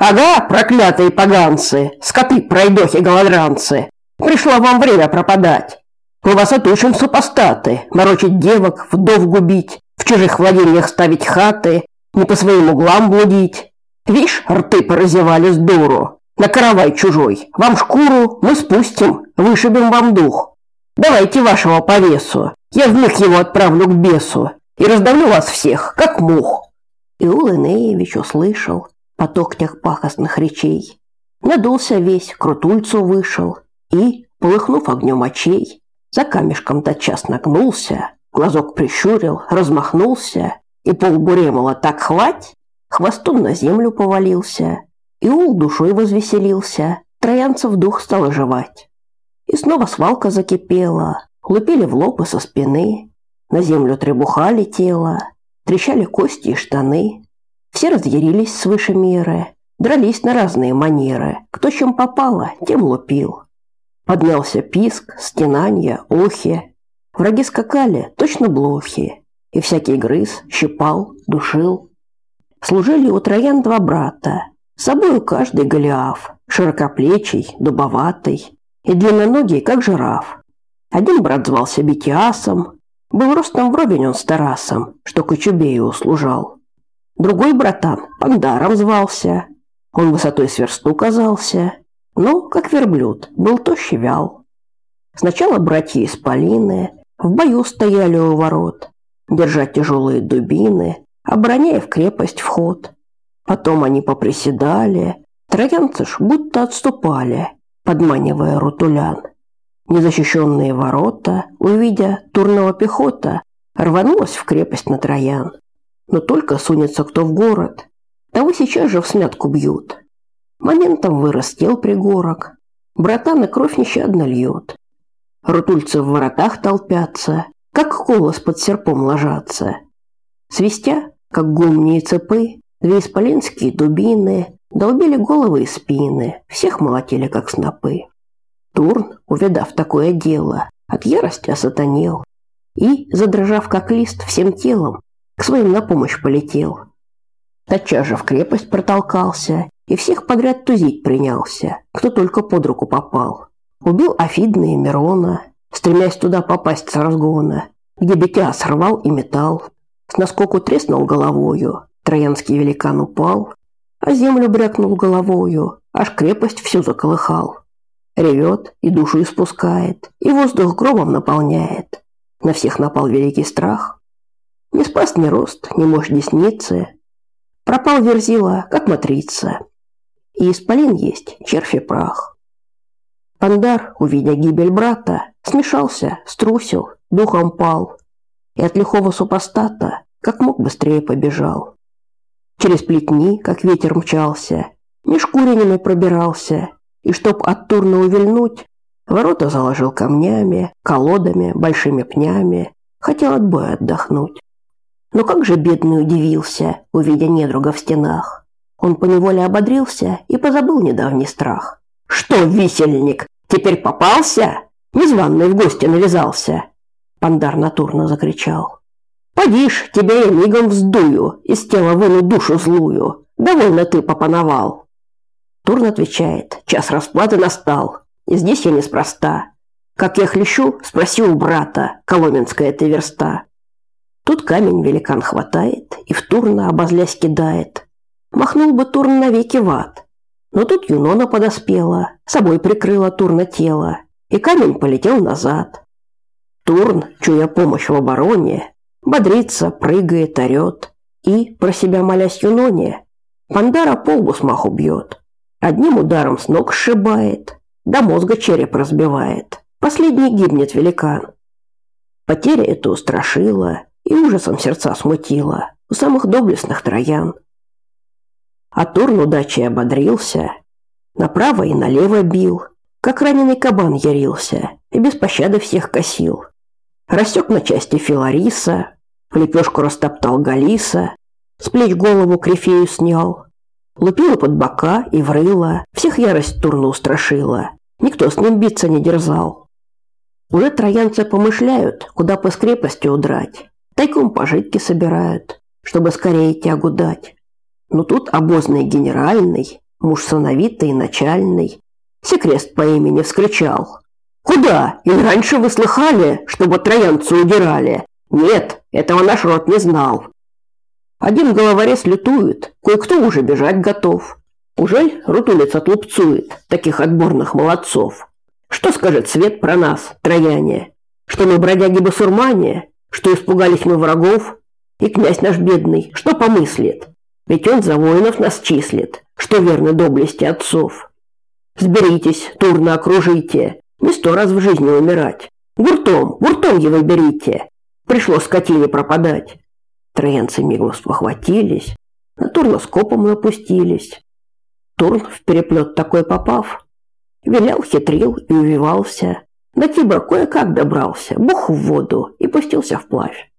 Ага, проклятые поганцы, скоты, пройдохи, голодранцы. Пришло вам время пропадать. Мы вас отучим супостаты, морочить девок, вдов губить, в чужих владениях ставить хаты, не по своим углам блудить. Вишь, рты поразевали с дуру. На каравай чужой. Вам шкуру мы спустим, вышибем вам дух. Давайте вашего по весу. Я вмиг его отправлю к бесу и раздавлю вас всех, как мух. Иул Инеевич услышал, поток тех пахостных речей. Надулся весь, к рутульцу вышел и, полыхнув огнем очей, за камешком тотчас нагнулся, глазок прищурил, размахнулся и полбуремала так хвать, хвостом на землю повалился. Иул душой возвеселился, троянцев дух стал оживать. И снова свалка закипела, лупили в лоб и со спины, на землю требуха летела, трещали кости и штаны, все разъярились свыше меры, дрались на разные манеры. Кто чем попало, тем лупил. Поднялся писк, стенанье, охи. Враги скакали, точно блохи. И всякий грыз, щипал, душил. Служили у троян два брата. С собою каждый Голиаф, широкоплечий, дубоватый и длинноногий, как жираф. Один брат звался Бетиасом, был ростом вровень он с Тарасом, что Кочубею услужал. Другой братан Пандаром звался. Он высотой сверсту казался. Ну, как верблюд, был тощий вял. Сначала братья из Полины в бою стояли у ворот, держа тяжелые дубины, обороняя в крепость вход. Потом они поприседали, троянцы ж будто отступали, подманивая рутулян. Незащищенные ворота, увидя турного пехота, рванулась в крепость на троян. Но только сунется кто в город, того сейчас же в смятку бьют. Моментом вырос тел пригорок, братан и кровь нещадно льет. Рутульцы в воротах толпятся, как колос под серпом ложатся. Свистя, как гумни цепы, две исполинские дубины долбили головы и спины, всех молотили, как снопы. Турн, увидав такое дело, от ярости осатанел и, задрожав как лист всем телом, к своим на помощь полетел. Тотчас же в крепость протолкался и всех подряд тузить принялся, кто только под руку попал. Убил Афидна и Мирона, стремясь туда попасть с разгона, где Бетя сорвал и метал. С наскоку треснул головою, троянский великан упал, а землю брякнул головою, аж крепость всю заколыхал. Ревет и душу испускает, и воздух громом наполняет. На всех напал великий страх, не спас ни рост, ни мощь десницы. Пропал Верзила, как матрица. И исполин есть, червь и прах. Пандар, увидя гибель брата, смешался, струсил, духом пал. И от лихого супостата, как мог быстрее побежал. Через плетни, как ветер мчался, меж куренями пробирался, и чтоб от Турна увильнуть, ворота заложил камнями, колодами, большими пнями, хотел от боя отдохнуть. Но как же бедный удивился, увидя недруга в стенах. Он поневоле ободрился и позабыл недавний страх. «Что, висельник, теперь попался? Незваный в гости навязался!» Пандар натурно закричал. «Подишь, тебя я мигом вздую, из тела выну душу злую. Довольно ты попановал!» Турн отвечает, час расплаты настал, и здесь я неспроста. Как я хлещу, спроси у брата, коломенская ты верста. Тут камень великан хватает и в Турна обозлясь кидает. Махнул бы Турн навеки в ад. Но тут Юнона подоспела, собой прикрыла Турна тело, и камень полетел назад. Турн, чуя помощь в обороне, бодрится, прыгает, орет и, про себя молясь Юноне, Пандара полбу смаху бьет. Одним ударом с ног сшибает, до мозга череп разбивает. Последний гибнет великан. Потеря эту устрашила, и ужасом сердца смутило у самых доблестных троян. А Турн удачей ободрился, направо и налево бил, как раненый кабан ярился и без пощады всех косил. Рассек на части Филариса, в лепешку растоптал Галиса, с плеч голову Крифею снял, лупил под бока и врыло, всех ярость Турна устрашила, никто с ним биться не дерзал. Уже троянцы помышляют, куда по скрепости удрать, Тайком пожитки собирают, чтобы скорее тягу дать. Но тут обозный генеральный, муж сановитый и начальный. Секрест по имени вскричал. «Куда? И раньше вы слыхали, чтобы троянцы удирали? Нет, этого наш род не знал». Один головорез лютует, кое-кто уже бежать готов. Ужель рутулец отлупцует таких отборных молодцов? Что скажет свет про нас, трояне? Что мы бродяги-басурмане? Что испугались мы врагов? И князь наш бедный, что помыслит? Ведь он за воинов нас числит, что верны доблести отцов. Сберитесь, турно окружите, не сто раз в жизни умирать. Гуртом, гуртом его берите. Пришло скотине пропадать. Троянцы мигом спохватились, на Турна скопом напустились. Турн в переплет такой попав, вилял, хитрил и увивался. До Тибра кое-как добрался, бух в воду и пустился вплавь.